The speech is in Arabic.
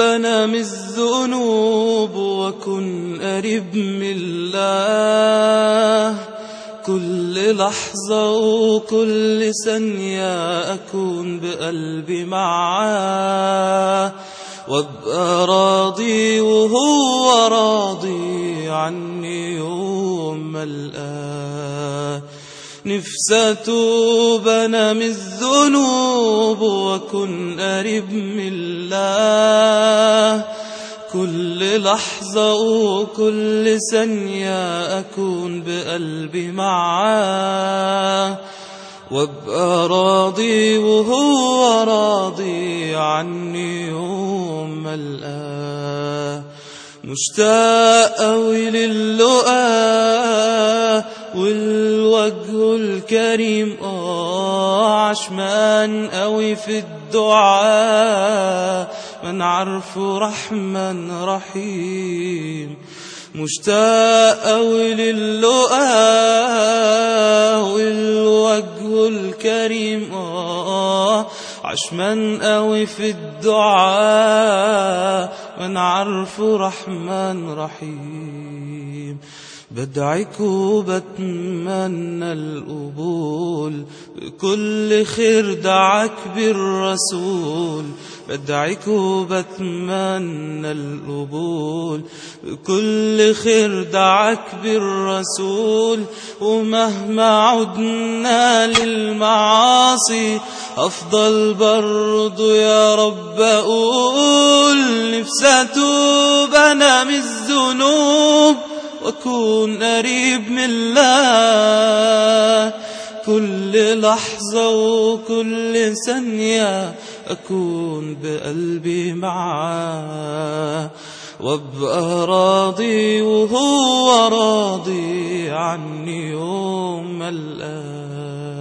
أنا من الذنوب وكن قريب من الله. كل لحظة وكل ثانية أكون بقلبي معاه. وابقى راضي وهو راضي عني يوم ما ألقاه. أنا من الذنوب وأكون قريب من الله. كل لحظة وكل ثانية أكون بقلبي معاه. وابقى راضي وهو راضي عني يوم ألقاه. مشتاق أوي للقاء والوجه الكريم. آه عشمان أوي في الدعاء. من عرفه رحمن رحيم. مشتاق أوي للقاء والوجه الكريم. آه عشمان قوي في الدعاء. من عرفه رحمن رحيم. بدعك وبتمنى القبول. بكل خير دعك بالرسول. بدعك وبتمنى القبول. بكل خير دعك بالرسول. ومهما عدنا للمعاصي أفضل برضو يا رب أقول نفسي أتوب أنا من الذنوب. وأكون قريب من الله. كل لحظة وكل ثانية أكون بقلبي معاه. وأبقى راضي وهو راضي عني يوم الآن